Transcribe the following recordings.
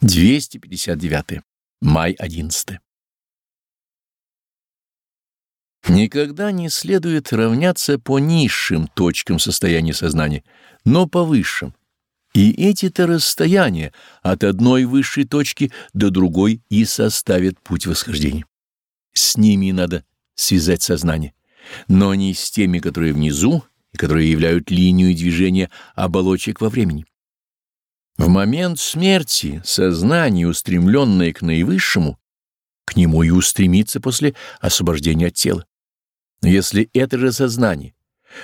259. Май 11. Никогда не следует равняться по низшим точкам состояния сознания, но по высшим. И эти-то расстояния от одной высшей точки до другой и составят путь восхождения. С ними надо связать сознание, но не с теми, которые внизу и которые являют линию движения оболочек во времени. В момент смерти сознание, устремленное к наивысшему, к нему и устремится после освобождения от тела. Но если это же сознание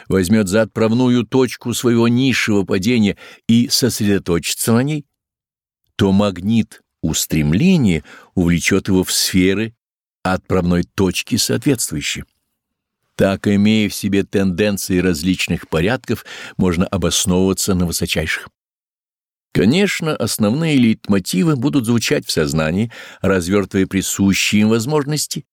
возьмет за отправную точку своего низшего падения и сосредоточится на ней, то магнит устремления увлечет его в сферы отправной точки соответствующие. Так, имея в себе тенденции различных порядков, можно обосновываться на высочайших. Конечно, основные лейтмотивы будут звучать в сознании, развертывая присущие им возможности,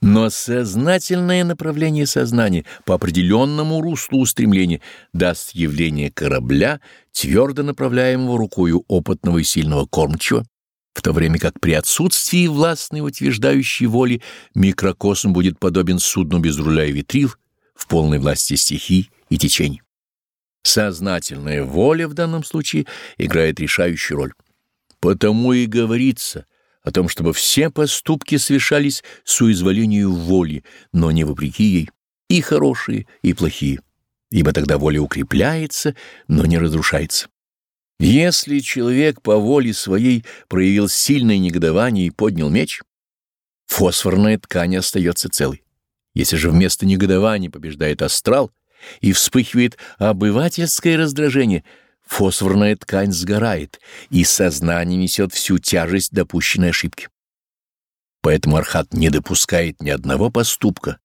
но сознательное направление сознания по определенному руслу устремления даст явление корабля, твердо направляемого рукою опытного и сильного кормчего, в то время как при отсутствии властной утверждающей воли микрокосм будет подобен судну без руля и ветрил в полной власти стихий и течений. Сознательная воля в данном случае играет решающую роль. Потому и говорится о том, чтобы все поступки совершались с уизволению воли, но не вопреки ей, и хорошие, и плохие, ибо тогда воля укрепляется, но не разрушается. Если человек по воле своей проявил сильное негодование и поднял меч, фосфорная ткань остается целой. Если же вместо негодования побеждает астрал — и вспыхивает обывательское раздражение, фосфорная ткань сгорает, и сознание несет всю тяжесть допущенной ошибки. Поэтому Архат не допускает ни одного поступка,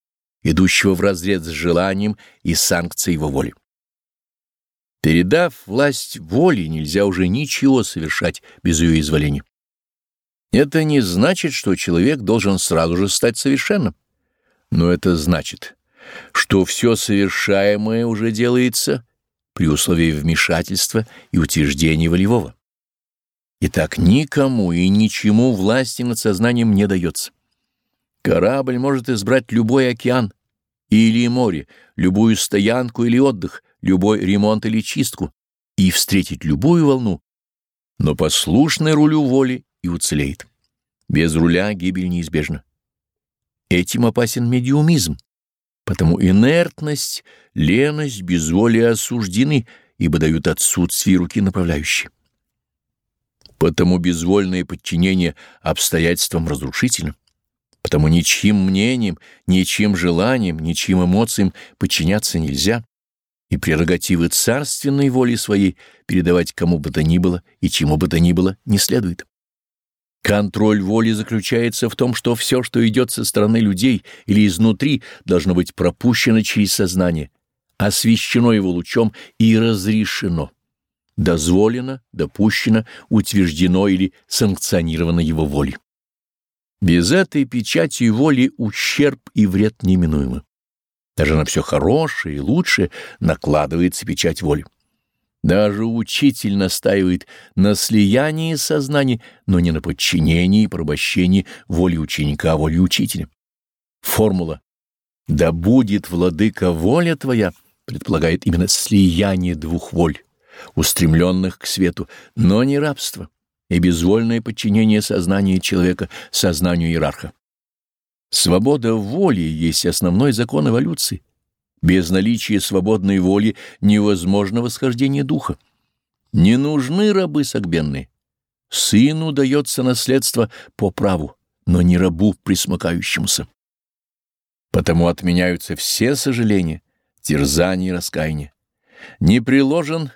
идущего вразрез с желанием и санкцией его воли. Передав власть воли, нельзя уже ничего совершать без ее изволения. Это не значит, что человек должен сразу же стать совершенным, но это значит, что все совершаемое уже делается при условии вмешательства и утверждения волевого. Итак, никому и ничему власти над сознанием не дается. Корабль может избрать любой океан или море, любую стоянку или отдых, любой ремонт или чистку и встретить любую волну, но послушный рулю воли и уцелеет. Без руля гибель неизбежна. Этим опасен медиумизм Потому инертность, леность, безволие осуждены, ибо дают отсутствие руки направляющей. Потому безвольное подчинение обстоятельствам разрушительно. Потому ничьим мнением, ничьим желанием, ничьим эмоциям подчиняться нельзя, и прерогативы царственной воли своей передавать кому бы то ни было и чему бы то ни было не следует. Контроль воли заключается в том, что все, что идет со стороны людей или изнутри, должно быть пропущено через сознание, освещено его лучом и разрешено, дозволено, допущено, утверждено или санкционировано его волей. Без этой печати воли ущерб и вред неминуемы. Даже на все хорошее и лучшее накладывается печать воли. Даже учитель настаивает на слиянии сознания, но не на подчинении и порабощении воли ученика воле учителя. Формула «Да будет, владыка, воля твоя» предполагает именно слияние двух воль, устремленных к свету, но не рабство и безвольное подчинение сознания человека сознанию иерарха. Свобода воли есть основной закон эволюции. Без наличия свободной воли невозможно восхождение духа. Не нужны рабы согбенные. Сыну дается наследство по праву, но не рабу присмыкающемуся. Потому отменяются все сожаления, терзания и раскаяния. Не приложен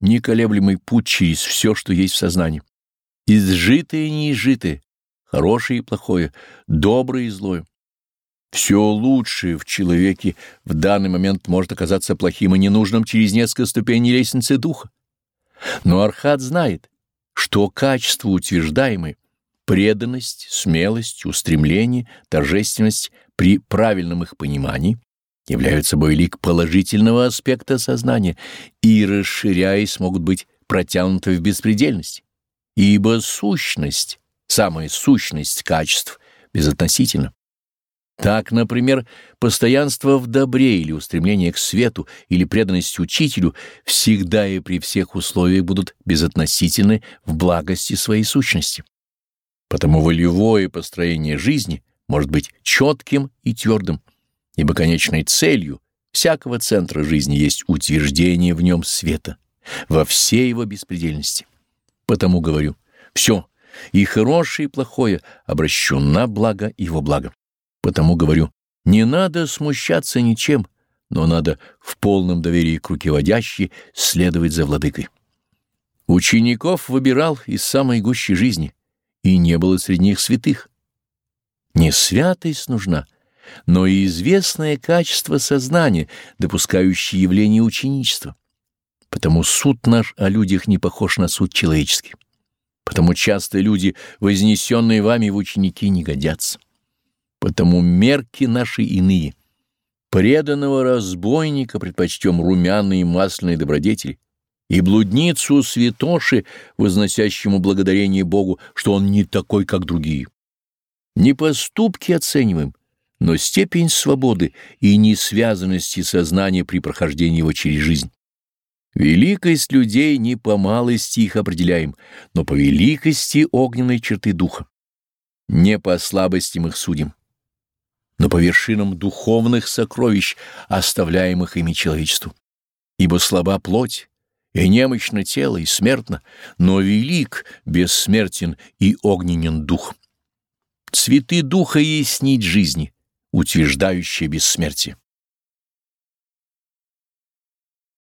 неколеблемый путь через все, что есть в сознании. Изжитое и неизжитое, хорошее и плохое, доброе и злое. Все лучшее в человеке в данный момент может оказаться плохим и ненужным через несколько ступеней лестницы духа. Но Архат знает, что качество утверждаемое — преданность, смелость, устремление, торжественность при правильном их понимании — являются собой лик положительного аспекта сознания и, расширяясь, могут быть протянуты в беспредельность. ибо сущность, самая сущность качеств, безотносительна. Так, например, постоянство в добре или устремление к свету или преданность учителю всегда и при всех условиях будут безотносительны в благости своей сущности. Потому волевое построение жизни может быть четким и твердым, ибо конечной целью всякого центра жизни есть утверждение в нем света во всей его беспредельности. Потому говорю, все, и хорошее, и плохое обращу на благо его благо. Потому говорю, не надо смущаться ничем, но надо в полном доверии к руководящей следовать за владыкой. Учеников выбирал из самой гущей жизни — и не было среди них святых. Не святость нужна, но и известное качество сознания, допускающее явление ученичества. Потому суд наш о людях не похож на суд человеческий. Потому часто люди, вознесенные вами в ученики, не годятся. Потому мерки наши иные. Преданного разбойника предпочтем румяные и масляные добродетели, и блудницу святоши, возносящему благодарение Богу, что он не такой, как другие. Не поступки оцениваем, но степень свободы и несвязанности сознания при прохождении его через жизнь. Великость людей не по малости их определяем, но по великости огненной черты духа. Не по слабостям их судим, но по вершинам духовных сокровищ, оставляемых ими человечеству. Ибо слаба плоть, и немощно тело, и смертно, но велик, бессмертен и огненен дух. Цветы духа есть нить жизни, утверждающая бессмертие.